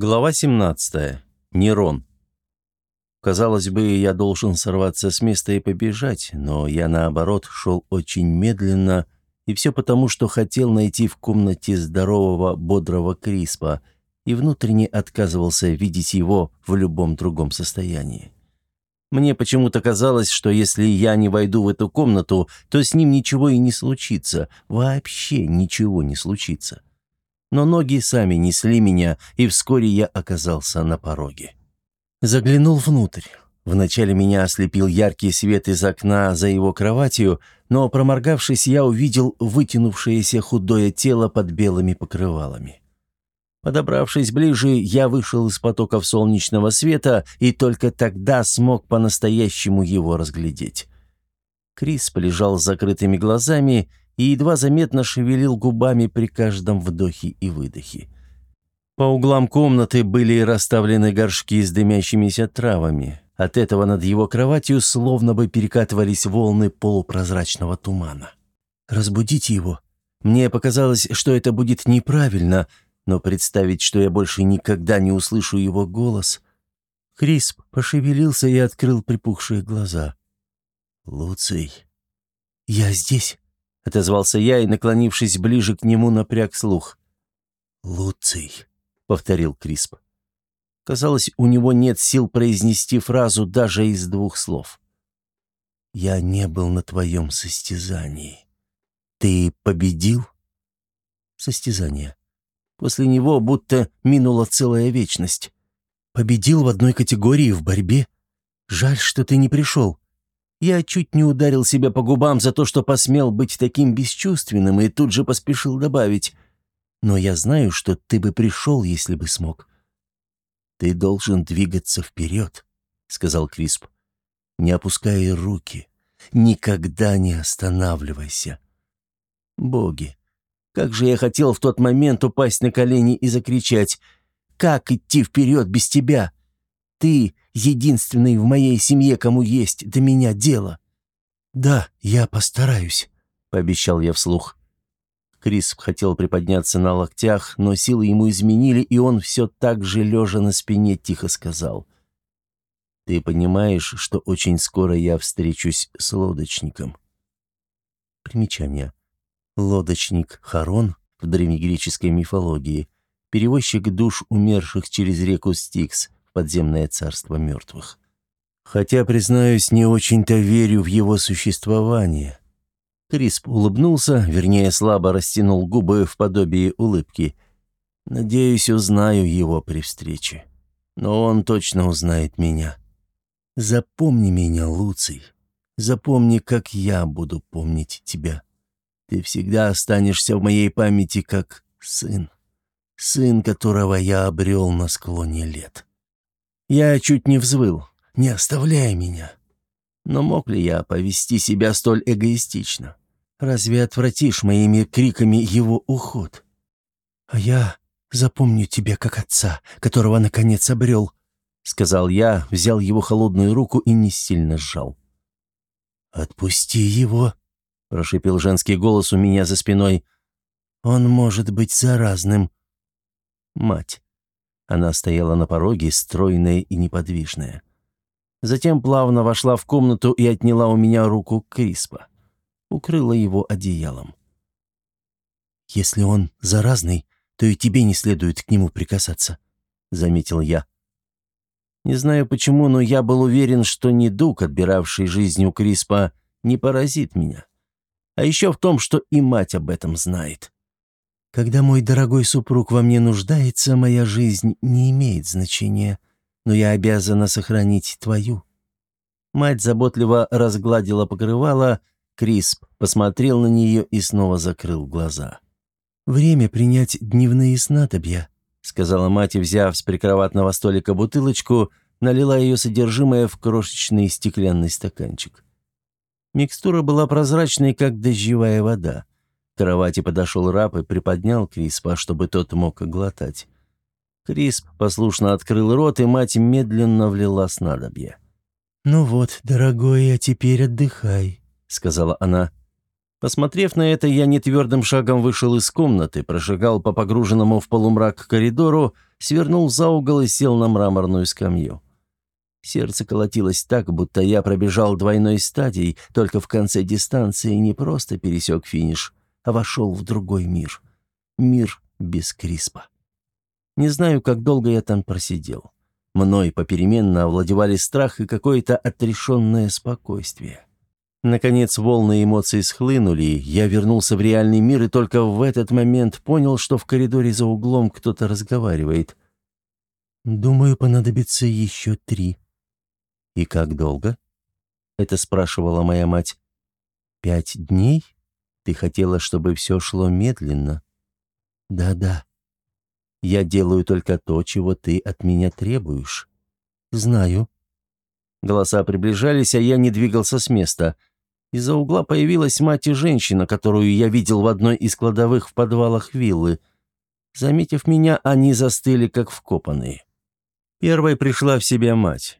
Глава 17. Нерон. Казалось бы, я должен сорваться с места и побежать, но я, наоборот, шел очень медленно, и все потому, что хотел найти в комнате здорового, бодрого Криспа, и внутренне отказывался видеть его в любом другом состоянии. Мне почему-то казалось, что если я не войду в эту комнату, то с ним ничего и не случится, вообще ничего не случится но ноги сами несли меня, и вскоре я оказался на пороге. Заглянул внутрь. Вначале меня ослепил яркий свет из окна за его кроватью, но, проморгавшись, я увидел вытянувшееся худое тело под белыми покрывалами. Подобравшись ближе, я вышел из потоков солнечного света и только тогда смог по-настоящему его разглядеть. Крис полежал с закрытыми глазами, и едва заметно шевелил губами при каждом вдохе и выдохе. По углам комнаты были расставлены горшки с дымящимися травами. От этого над его кроватью словно бы перекатывались волны полупрозрачного тумана. «Разбудите его?» Мне показалось, что это будет неправильно, но представить, что я больше никогда не услышу его голос... Крисп пошевелился и открыл припухшие глаза. «Луций, я здесь?» Отозвался я и, наклонившись ближе к нему, напряг слух. «Луций», — повторил Крисп. Казалось, у него нет сил произнести фразу даже из двух слов. «Я не был на твоем состязании. Ты победил?» «Состязание. После него будто минула целая вечность. Победил в одной категории в борьбе. Жаль, что ты не пришел. Я чуть не ударил себя по губам за то, что посмел быть таким бесчувственным, и тут же поспешил добавить. «Но я знаю, что ты бы пришел, если бы смог». «Ты должен двигаться вперед», — сказал Крисп. «Не опускай руки. Никогда не останавливайся». «Боги, как же я хотел в тот момент упасть на колени и закричать. Как идти вперед без тебя?» Ты единственный в моей семье, кому есть до меня дело». «Да, я постараюсь», — пообещал я вслух. Крис хотел приподняться на локтях, но силы ему изменили, и он все так же, лежа на спине, тихо сказал. «Ты понимаешь, что очень скоро я встречусь с лодочником?» Примечание. Лодочник Харон в древнегреческой мифологии, перевозчик душ умерших через реку Стикс, подземное царство мертвых. Хотя, признаюсь, не очень-то верю в его существование. Крисп улыбнулся, вернее, слабо растянул губы в подобии улыбки. Надеюсь, узнаю его при встрече. Но он точно узнает меня. Запомни меня, Луций. Запомни, как я буду помнить тебя. Ты всегда останешься в моей памяти как сын. Сын, которого я обрел на склоне лет. Я чуть не взвыл. «Не оставляй меня!» Но мог ли я повести себя столь эгоистично? Разве отвратишь моими криками его уход? «А я запомню тебя как отца, которого наконец обрел», — сказал я, взял его холодную руку и не сильно сжал. «Отпусти его», — прошипел женский голос у меня за спиной. «Он может быть заразным». Мать. Она стояла на пороге, стройная и неподвижная. Затем плавно вошла в комнату и отняла у меня руку Криспа. Укрыла его одеялом. «Если он заразный, то и тебе не следует к нему прикасаться», — заметил я. Не знаю почему, но я был уверен, что недуг, отбиравший жизнь у Криспа, не поразит меня. А еще в том, что и мать об этом знает. Когда мой дорогой супруг во мне нуждается, моя жизнь не имеет значения, но я обязана сохранить твою». Мать заботливо разгладила покрывало, Крисп посмотрел на нее и снова закрыл глаза. «Время принять дневные снадобья», — сказала мать, взяв с прикроватного столика бутылочку, налила ее содержимое в крошечный стеклянный стаканчик. Микстура была прозрачной, как дождевая вода. К кровати подошел раб и приподнял Криспа, чтобы тот мог глотать. Крисп послушно открыл рот, и мать медленно влила снадобье. «Ну вот, дорогой, а теперь отдыхай», — сказала она. Посмотрев на это, я нетвердым шагом вышел из комнаты, прошагал по погруженному в полумрак коридору, свернул за угол и сел на мраморную скамью. Сердце колотилось так, будто я пробежал двойной стадией, только в конце дистанции не просто пересек финиш, вошел в другой мир. Мир без Криспа. Не знаю, как долго я там просидел. Мной попеременно овладевали страх и какое-то отрешенное спокойствие. Наконец волны эмоций схлынули, я вернулся в реальный мир и только в этот момент понял, что в коридоре за углом кто-то разговаривает. «Думаю, понадобится еще три». «И как долго?» — это спрашивала моя мать. «Пять дней? Ты хотела, чтобы все шло медленно?» «Да-да. Я делаю только то, чего ты от меня требуешь». «Знаю». Голоса приближались, а я не двигался с места — из-за угла появилась мать и женщина, которую я видел в одной из кладовых в подвалах виллы. Заметив меня, они застыли, как вкопанные. Первой пришла в себя мать.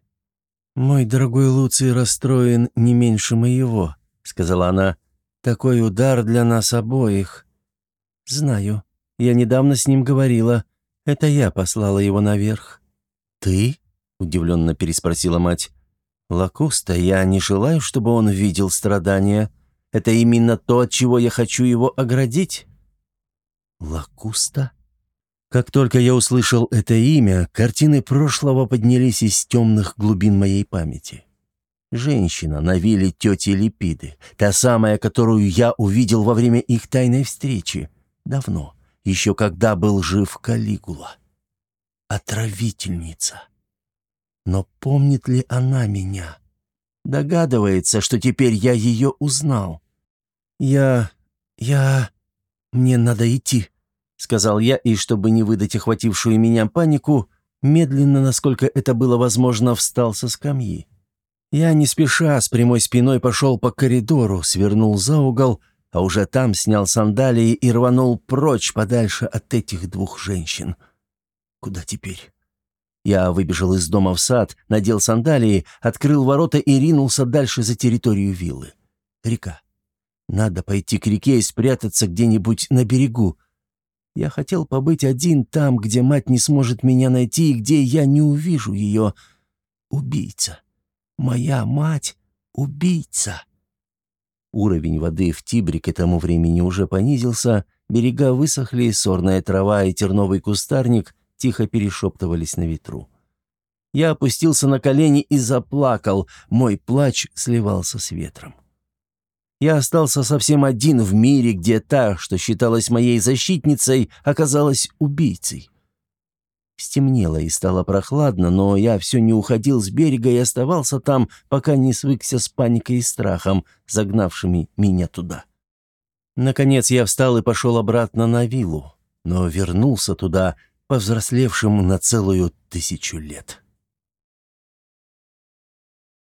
«Мой дорогой Луций расстроен не меньше моего», — сказала она. «Такой удар для нас обоих». «Знаю. Я недавно с ним говорила. Это я послала его наверх». «Ты?» — удивленно переспросила мать. «Лакуста, я не желаю, чтобы он видел страдания. Это именно то, от чего я хочу его оградить». «Лакуста?» Как только я услышал это имя, картины прошлого поднялись из темных глубин моей памяти. Женщина на вилле тети Липиды, та самая, которую я увидел во время их тайной встречи. Давно, еще когда был жив Калигула. Отравительница. Но помнит ли она меня? Догадывается, что теперь я ее узнал. «Я... я... мне надо идти», — сказал я, и, чтобы не выдать охватившую меня панику, медленно, насколько это было возможно, встал со скамьи. Я не спеша, с прямой спиной пошел по коридору, свернул за угол, а уже там снял сандалии и рванул прочь подальше от этих двух женщин. Куда теперь? Я выбежал из дома в сад, надел сандалии, открыл ворота и ринулся дальше за территорию виллы. Река. Надо пойти к реке и спрятаться где-нибудь на берегу. Я хотел побыть один там, где мать не сможет меня найти и где я не увижу ее. Убийца. Моя мать — убийца. Уровень воды в Тибре к этому времени уже понизился, берега высохли, сорная трава и терновый кустарник тихо перешептывались на ветру. Я опустился на колени и заплакал, мой плач сливался с ветром. Я остался совсем один в мире, где та, что считалась моей защитницей, оказалась убийцей. Стемнело и стало прохладно, но я все не уходил с берега и оставался там, пока не свыкся с паникой и страхом, загнавшими меня туда. Наконец я встал и пошел обратно на виллу, но вернулся туда, повзрослевшим на целую тысячу лет.